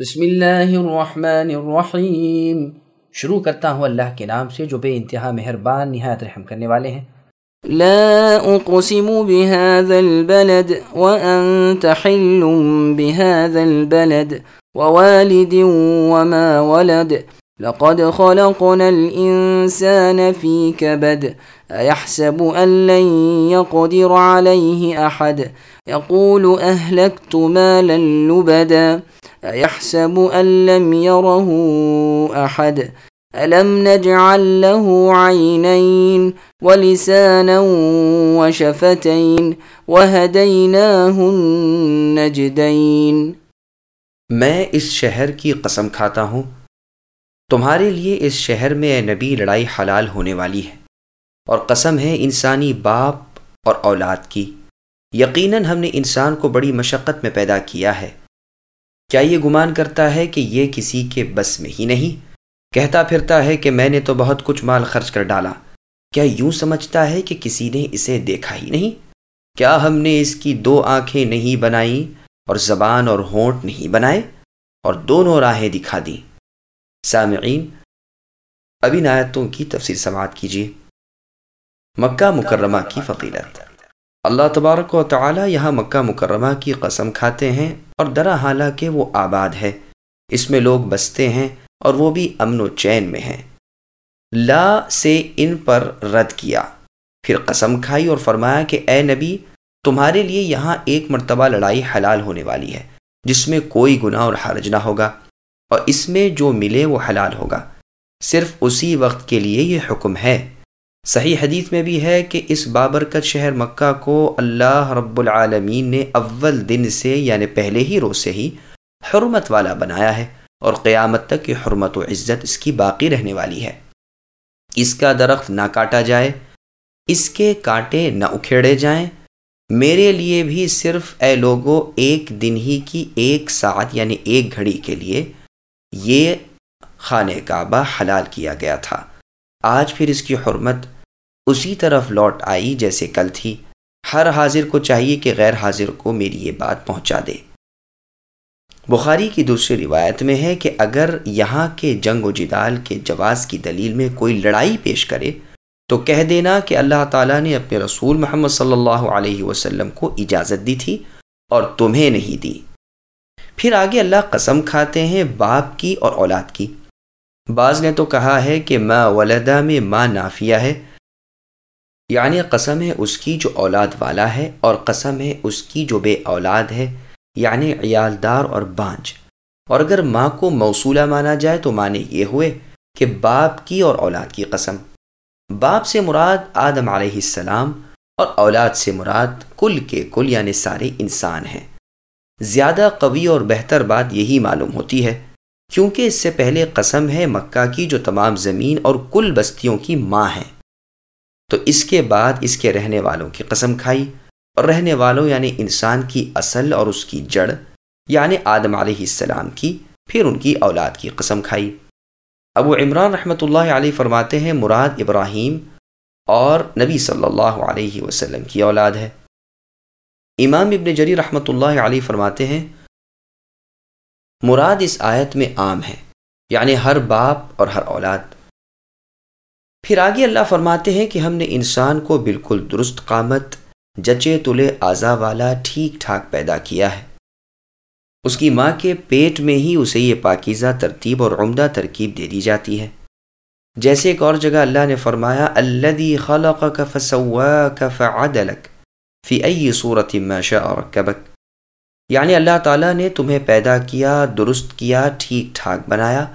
بسم اللہ الرحمن الرحیم۔ شروع کرتا ہوں اللہ کے نام سے جو بے انتہا مہربان، نہایت رحم کرنے والے ہیں۔ لا اقسم بهذا البلد وانت حل بهذا البلد ووالد وما ولد۔ لقد خلقنا الانسان في كبد ايحسب ان لن يقدر عليه احد يقول اهلكت مالا لبدا ايحسب ان لم يره احد الم نجعل له عينين ولسانا وشفتين، وهديناه النجدين؟ میں اس شہر کی قسم کھاتا ہوں تمہارے لیے اس شہر میں اے نبی لڑائی حلال ہونے والی ہے اور قسم ہے انسانی باپ اور اولاد کی۔ یقیناً ہم نے انسان کو بڑی مشقت میں پیدا کیا ہے۔ کیا یہ گمان کرتا ہے کہ یہ کسی کے بس میں ہی نہیں؟ کہتا پھرتا ہے کہ میں نے تو بہت کچھ مال خرچ کر ڈالا۔ کیا یوں سمجھتا ہے کہ کسی نے اسے دیکھا ہی نہیں؟ کیا ہم نے اس کی دو آنکھیں نہیں بنائیں اور زبان اور ہونٹ نہیں بنائے اور دونوں راہیں دکھا دیں؟ سامعین، ابھی نایتوں کی تفصیل سماعت کیجیے۔ مکہ مکرمہ کی فقیرت اللہ تبارک و تعالی یہاں مکہ مکرمہ کی قسم کھاتے ہیں اور درا حالانکہ وہ آباد ہے۔ اس میں لوگ بستے ہیں اور وہ بھی امن و چین میں ہیں۔ لا سے ان پر رد کیا۔ پھر قسم کھائی اور فرمایا کہ اے نبی، تمہارے لیے یہاں ایک مرتبہ لڑائی حلال ہونے والی ہے، جس میں کوئی گناہ اور حرج نہ ہوگا۔ اور اس میں جو ملے وہ حلال ہوگا۔ صرف اسی وقت کے لیے یہ حکم ہے۔ صحیح حدیث میں بھی ہے کہ اس بابرکت شہر مکہ کو اللہ رب العالمین نے اول دن سے یعنی پہلے ہی روز سے ہی حرمت والا بنایا ہے اور قیامت تک یہ حرمت و عزت اس کی باقی رہنے والی ہے۔ اس کا درخت نہ کاٹا جائے، اس کے کانٹے نہ اکھیڑے جائیں۔ میرے لیے بھی صرف اے لوگوں ایک دن ہی کی ایک ساتھ یعنی ایک گھڑی کے لیے یہ خانہ کعبہ حلال کیا گیا تھا۔ آج پھر اس کی حرمت اسی طرف لوٹ آئی جیسے کل تھی۔ ہر حاضر کو چاہیے کہ غیر حاضر کو میری یہ بات پہنچا دے۔ بخاری کی دوسری روایت میں ہے کہ اگر یہاں کے جنگ و جدال کے جواز کی دلیل میں کوئی لڑائی پیش کرے تو کہہ دینا کہ اللہ تعالیٰ نے اپنے رسول محمد صلی اللہ علیہ وسلم کو اجازت دی تھی اور تمہیں نہیں دی۔ پھر آگے اللہ قسم کھاتے ہیں باپ کی اور اولاد کی۔ بعض نے تو کہا ہے کہ ماں ولدا میں ماں نافیہ ہے۔ یعنی قسم ہے اس کی جو اولاد والا ہے اور قسم ہے اس کی جو بے اولاد ہے یعنی عیالدار اور بانج۔ اور اگر ماں کو موصولہ مانا جائے تو معنی یہ ہوئے کہ باپ کی اور اولاد کی قسم۔ باپ سے مراد آدم علیہ السلام اور اولاد سے مراد کل کے کل یعنی سارے انسان ہیں۔ زیادہ قوی اور بہتر بات یہی معلوم ہوتی ہے، کیونکہ اس سے پہلے قسم ہے مکہ کی جو تمام زمین اور کل بستیوں کی ماں ہے تو اس کے بعد اس کے رہنے والوں کی قسم کھائی، اور رہنے والوں یعنی انسان کی اصل اور اس کی جڑ یعنی آدم علیہ السلام کی، پھر ان کی اولاد کی قسم کھائی۔ ابو عمران رحمۃ اللہ علیہ فرماتے ہیں، مراد ابراہیم اور نبی صلی اللہ علیہ وسلم کی اولاد ہے۔ امام ابن جری رحمۃ اللہ علیہ فرماتے ہیں، مراد اس آیت میں عام ہے یعنی ہر باپ اور ہر اولاد۔ پھر آگے اللہ فرماتے ہیں کہ ہم نے انسان کو بالکل درست قامت، جچے تلے اعضا والا ٹھیک ٹھاک پیدا کیا ہے۔ اس کی ماں کے پیٹ میں ہی اسے یہ پاکیزہ ترتیب اور عمدہ ترکیب دے دی جاتی ہے۔ جیسے ایک اور جگہ اللہ نے فرمایا اللہ خلق کا فسوا کا فعدلک۔ فی ای صورت شاء اور کبک یعنی اللہ تعالیٰ نے تمہیں پیدا کیا، درست کیا، ٹھیک ٹھاک بنایا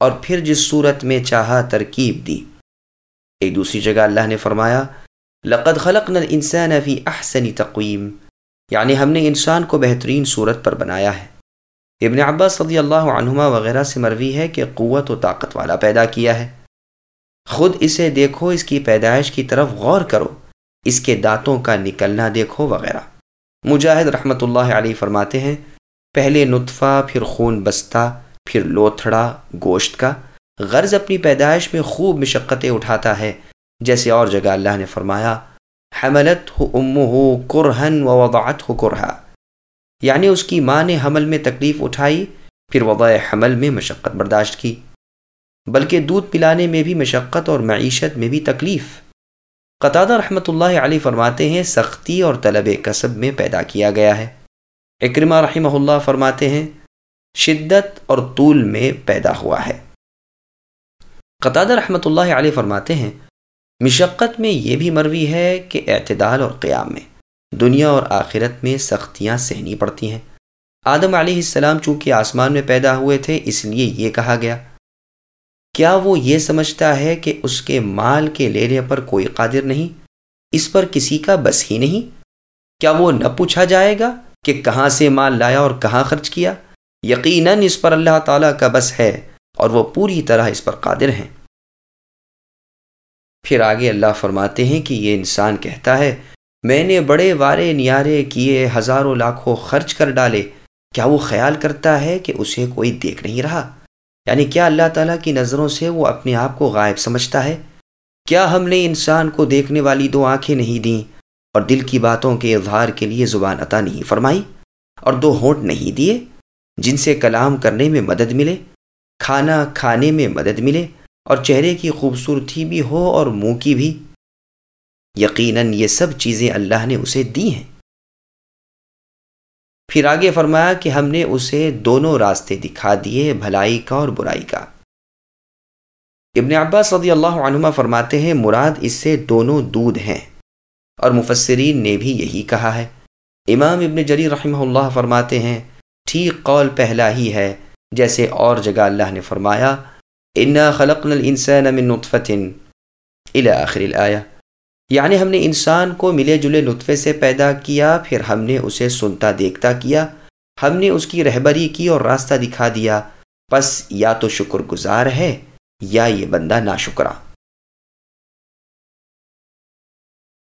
اور پھر جس صورت میں چاہا ترکیب دی۔ ایک دوسری جگہ اللہ نے فرمایا، لقد خلق نل انسان فی احسن تقویم۔ یعنی ہم نے انسان کو بہترین صورت پر بنایا ہے۔ ابن عباس صدی اللہ عنہما وغیرہ سے مروی ہے کہ قوت و طاقت والا پیدا کیا ہے۔ خود اسے دیکھو، اس کی پیدائش کی طرف غور کرو۔ اس کے دانتوں کا نکلنا دیکھو وغیرہ۔ مجاہد رحمۃ اللہ علیہ فرماتے ہیں، پہلے نطفہ، پھر خون بستہ، پھر لوتھڑا، گوشت کا۔ غرض اپنی پیدائش میں خوب مشقتیں اٹھاتا ہے۔ جیسے اور جگہ اللہ نے فرمایا حملت ہو ام ہو قرہن و وضاعت ہو یعنی اس کی ماں نے حمل میں تکلیف اٹھائی، پھر وضع حمل میں مشقت برداشت کی۔ بلکہ دودھ پلانے میں بھی مشقت اور معیشت میں بھی تکلیف۔ قطادہ رحمۃ اللہ علیہ فرماتے ہیں، سختی اور طلب کسب میں پیدا کیا گیا ہے۔ اکرمہ رحمہ اللہ فرماتے ہیں، شدت اور طول میں پیدا ہوا ہے۔ قطادہ رحمۃ اللہ علیہ فرماتے ہیں، مشقت میں یہ بھی مروی ہے کہ اعتدال اور قیام میں، دنیا اور آخرت میں سختیاں سہنی پڑتی ہیں۔ آدم علیہ السلام چونکہ آسمان میں پیدا ہوئے تھے، اس لیے یہ کہا گیا کیا وہ یہ سمجھتا ہے کہ اس کے مال کے لینے پر کوئی قادر نہیں؟ اس پر کسی کا بس ہی نہیں؟ کیا وہ نہ پوچھا جائے گا کہ کہاں سے مال لایا اور کہاں خرچ کیا؟ یقیناً اس پر اللہ تعالیٰ کا بس ہے اور وہ پوری طرح اس پر قادر ہیں۔ پھر آگے اللہ فرماتے ہیں کہ یہ انسان کہتا ہے، میں نے بڑے وارے نیارے کیے، ہزاروں لاکھوں خرچ کر ڈالے۔ کیا وہ خیال کرتا ہے کہ اسے کوئی دیکھ نہیں رہا؟ یعنی کیا اللہ تعالیٰ کی نظروں سے وہ اپنے آپ کو غائب سمجھتا ہے؟ کیا ہم نے انسان کو دیکھنے والی دو آنکھیں نہیں دیں اور دل کی باتوں کے اظہار کے لیے زبان عطا نہیں فرمائی اور دو ہونٹ نہیں دیے جن سے کلام کرنے میں مدد ملے، کھانا کھانے میں مدد ملے اور چہرے کی خوبصورتی بھی ہو اور منہ کی بھی؟ یقیناً یہ سب چیزیں اللہ نے اسے دی ہیں۔ پھر آگے فرمایا کہ ہم نے اسے دونوں راستے دکھا دیے، بھلائی کا اور برائی کا۔ ابن عباس صدی اللہ عنہما فرماتے ہیں، مراد اس سے دونوں دودھ ہیں۔ اور مفسرین نے بھی یہی کہا ہے۔ امام ابن جری رحمہ اللہ فرماتے ہیں، ٹھیک قول پہلا ہی ہے، جیسے اور جگہ اللہ نے فرمایا، انا خلقنا الانسان من نطفت الى آخر الآیہ یعنی ہم نے انسان کو ملے جلے نطفے سے پیدا کیا، پھر ہم نے اسے سنتا دیکھتا کیا، ہم نے اس کی رہبری کی اور راستہ دکھا دیا۔ بس یا تو شکر گزار ہے یا یہ بندہ ناشکرہ